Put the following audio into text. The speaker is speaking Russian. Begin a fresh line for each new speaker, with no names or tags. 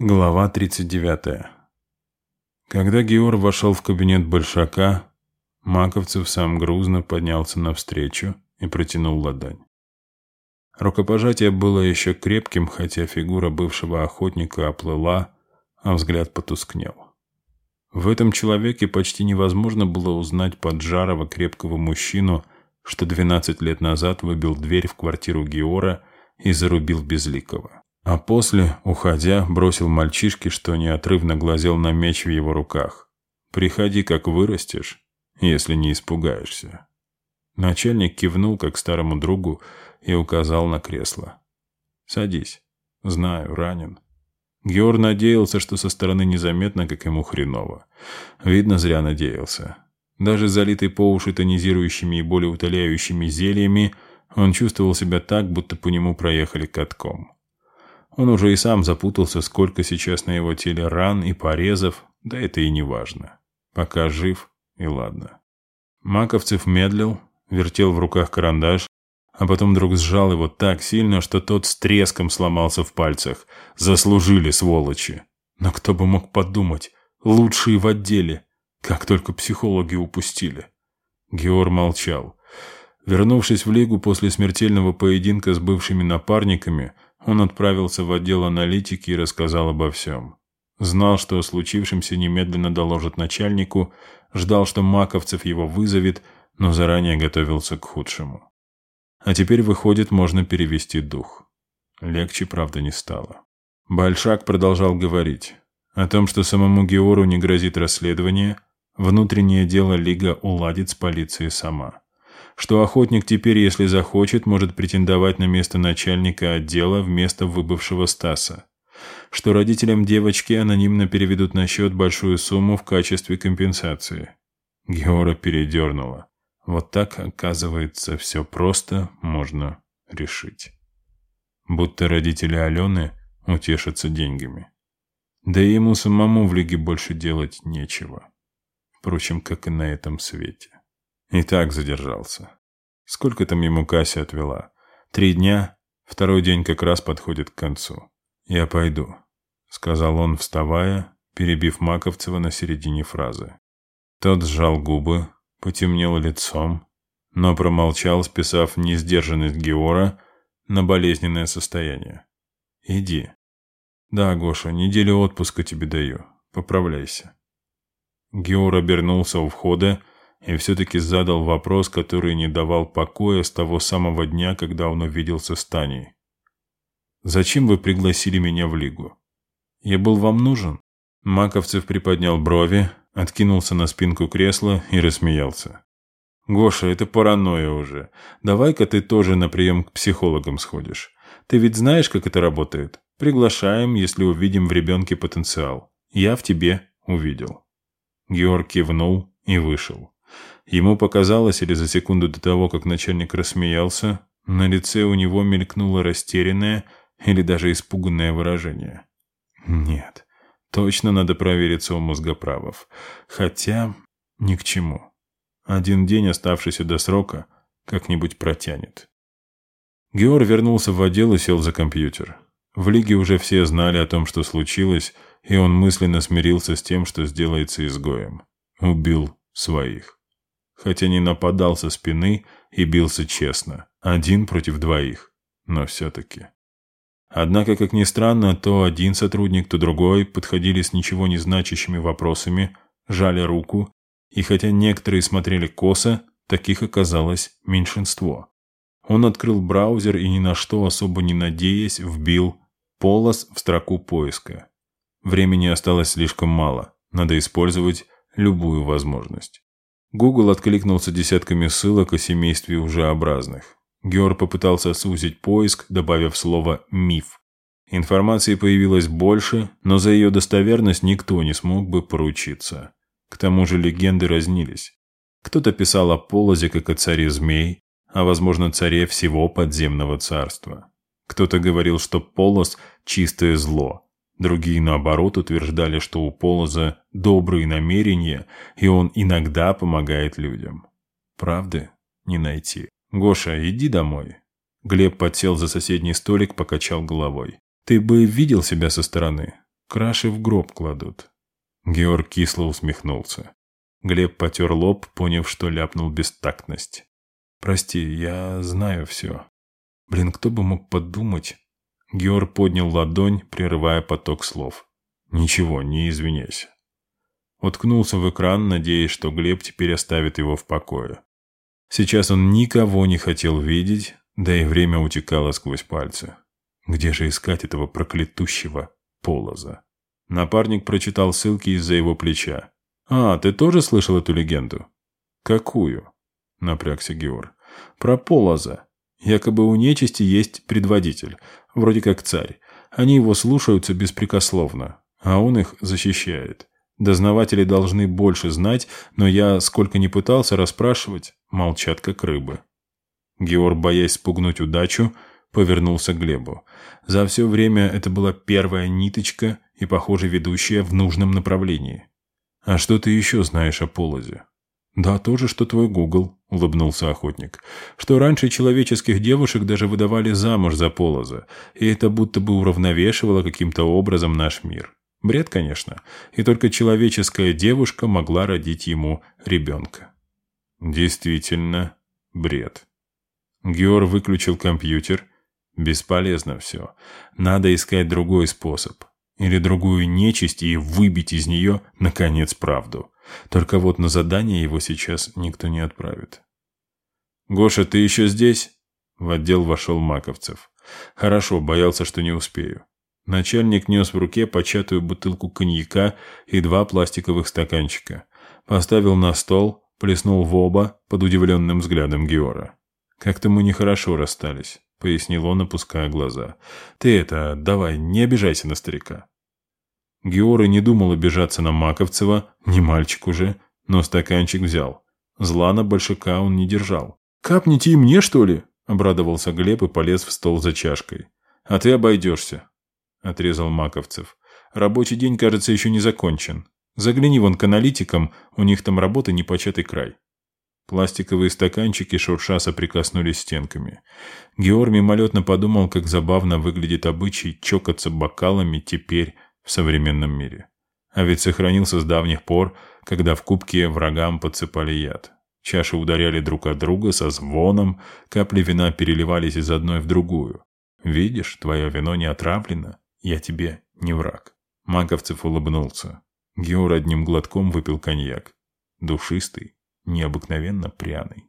Глава 39. Когда Геор вошел в кабинет Большака, Маковцев сам грузно поднялся навстречу и протянул ладонь. Рукопожатие было еще крепким, хотя фигура бывшего охотника оплыла, а взгляд потускнел. В этом человеке почти невозможно было узнать поджарого крепкого мужчину, что 12 лет назад выбил дверь в квартиру Геора и зарубил Безликого. А после, уходя, бросил мальчишке, что неотрывно глазел на меч в его руках. «Приходи, как вырастешь, если не испугаешься». Начальник кивнул, как старому другу, и указал на кресло. «Садись. Знаю, ранен». Геор надеялся, что со стороны незаметно, как ему хреново. Видно, зря надеялся. Даже залитый по уши тонизирующими и болеутоляющими зельями, он чувствовал себя так, будто по нему проехали катком. Он уже и сам запутался, сколько сейчас на его теле ран и порезов, да это и не важно. Пока жив, и ладно. Маковцев медлил, вертел в руках карандаш, а потом вдруг сжал его так сильно, что тот с треском сломался в пальцах. Заслужили, сволочи. Но кто бы мог подумать, лучшие в отделе, как только психологи упустили. Геор молчал. Вернувшись в Лигу после смертельного поединка с бывшими напарниками, он отправился в отдел аналитики и рассказал обо всем. Знал, что о случившемся немедленно доложит начальнику, ждал, что Маковцев его вызовет, но заранее готовился к худшему. А теперь, выходит, можно перевести дух. Легче, правда, не стало. Большак продолжал говорить о том, что самому Геору не грозит расследование, внутреннее дело Лига уладит с полицией сама что охотник теперь, если захочет, может претендовать на место начальника отдела вместо выбывшего Стаса, что родителям девочки анонимно переведут на счет большую сумму в качестве компенсации. Геора передернула. Вот так, оказывается, все просто можно решить. Будто родители Алены утешатся деньгами. Да и ему самому в Лиге больше делать нечего. Впрочем, как и на этом свете. И так задержался. Сколько там ему Кася отвела? Три дня? Второй день как раз подходит к концу. «Я пойду», — сказал он, вставая, перебив Маковцева на середине фразы. Тот сжал губы, потемнел лицом, но промолчал, списав несдержанность Геора на болезненное состояние. «Иди». «Да, Гоша, неделю отпуска тебе даю. Поправляйся». Геор обернулся у входа и все-таки задал вопрос, который не давал покоя с того самого дня, когда он увиделся с Таней. «Зачем вы пригласили меня в Лигу? Я был вам нужен?» Маковцев приподнял брови, откинулся на спинку кресла и рассмеялся. «Гоша, это паранойя уже. Давай-ка ты тоже на прием к психологам сходишь. Ты ведь знаешь, как это работает? Приглашаем, если увидим в ребенке потенциал. Я в тебе увидел». Георг кивнул и вышел. Ему показалось, или за секунду до того, как начальник рассмеялся, на лице у него мелькнуло растерянное или даже испуганное выражение. Нет, точно надо провериться у мозгоправов. Хотя ни к чему. Один день, оставшийся до срока, как-нибудь протянет. Геор вернулся в отдел и сел за компьютер. В Лиге уже все знали о том, что случилось, и он мысленно смирился с тем, что сделается изгоем. Убил своих хотя не нападал со спины и бился честно, один против двоих, но все-таки. Однако, как ни странно, то один сотрудник, то другой подходили с ничего не значащими вопросами, жали руку, и хотя некоторые смотрели косо, таких оказалось меньшинство. Он открыл браузер и ни на что особо не надеясь вбил «полос» в строку поиска. Времени осталось слишком мало, надо использовать любую возможность. Google откликнулся десятками ссылок о семействе ужеобразных. Геор попытался сузить поиск, добавив слово «миф». Информации появилось больше, но за ее достоверность никто не смог бы поручиться. К тому же легенды разнились. Кто-то писал о Полозе как о царе змей, а, возможно, царе всего подземного царства. Кто-то говорил, что Полоз – чистое зло, Другие, наоборот, утверждали, что у Полоза добрые намерения, и он иногда помогает людям. Правды не найти. «Гоша, иди домой». Глеб подсел за соседний столик, покачал головой. «Ты бы видел себя со стороны. Краши в гроб кладут. Георг кисло усмехнулся. Глеб потер лоб, поняв, что ляпнул бестактность. «Прости, я знаю все. Блин, кто бы мог подумать?» Геор поднял ладонь, прерывая поток слов. «Ничего, не извиняйся». Уткнулся в экран, надеясь, что Глеб теперь оставит его в покое. Сейчас он никого не хотел видеть, да и время утекало сквозь пальцы. Где же искать этого проклятущего полоза? Напарник прочитал ссылки из-за его плеча. «А, ты тоже слышал эту легенду?» «Какую?» — напрягся Геор. «Про полоза. Якобы у нечисти есть предводитель, вроде как царь. Они его слушаются беспрекословно, а он их защищает. Дознаватели должны больше знать, но я, сколько ни пытался расспрашивать, молчат как рыбы. Георг, боясь спугнуть удачу, повернулся к Глебу. За все время это была первая ниточка и, похоже, ведущая в нужном направлении. «А что ты еще знаешь о полозе?» «Да, то же, что твой Гугл», — улыбнулся охотник. «Что раньше человеческих девушек даже выдавали замуж за полоза, и это будто бы уравновешивало каким-то образом наш мир. Бред, конечно, и только человеческая девушка могла родить ему ребенка. Действительно, бред. Геор выключил компьютер. Бесполезно все. Надо искать другой способ. Или другую нечисть и выбить из нее, наконец, правду. Только вот на задание его сейчас никто не отправит. «Гоша, ты еще здесь?» В отдел вошел Маковцев. «Хорошо, боялся, что не успею. Начальник нес в руке початую бутылку коньяка и два пластиковых стаканчика. Поставил на стол, плеснул в оба под удивленным взглядом Геора. «Как-то мы нехорошо расстались», — пояснил он, опуская глаза. «Ты это, давай, не обижайся на старика». Геора не думал обижаться на Маковцева, не мальчик уже, но стаканчик взял. Зла на большака он не держал. «Капните и мне, что ли?» — обрадовался Глеб и полез в стол за чашкой. «А ты обойдешься. — отрезал Маковцев. «Рабочий день, кажется, еще не закончен. Загляни вон к аналитикам, у них там работы непочатый край». Пластиковые стаканчики шурша соприкоснулись стенками. Георг мимолетно подумал, как забавно выглядит обычай чокаться бокалами теперь в современном мире. А ведь сохранился с давних пор, когда в кубке врагам подсыпали яд. Чаши ударяли друг от друга со звоном, капли вина переливались из одной в другую. «Видишь, твое вино не отравлено, я тебе не враг». Маковцев улыбнулся. Геор одним глотком выпил коньяк. Душистый, необыкновенно пряный.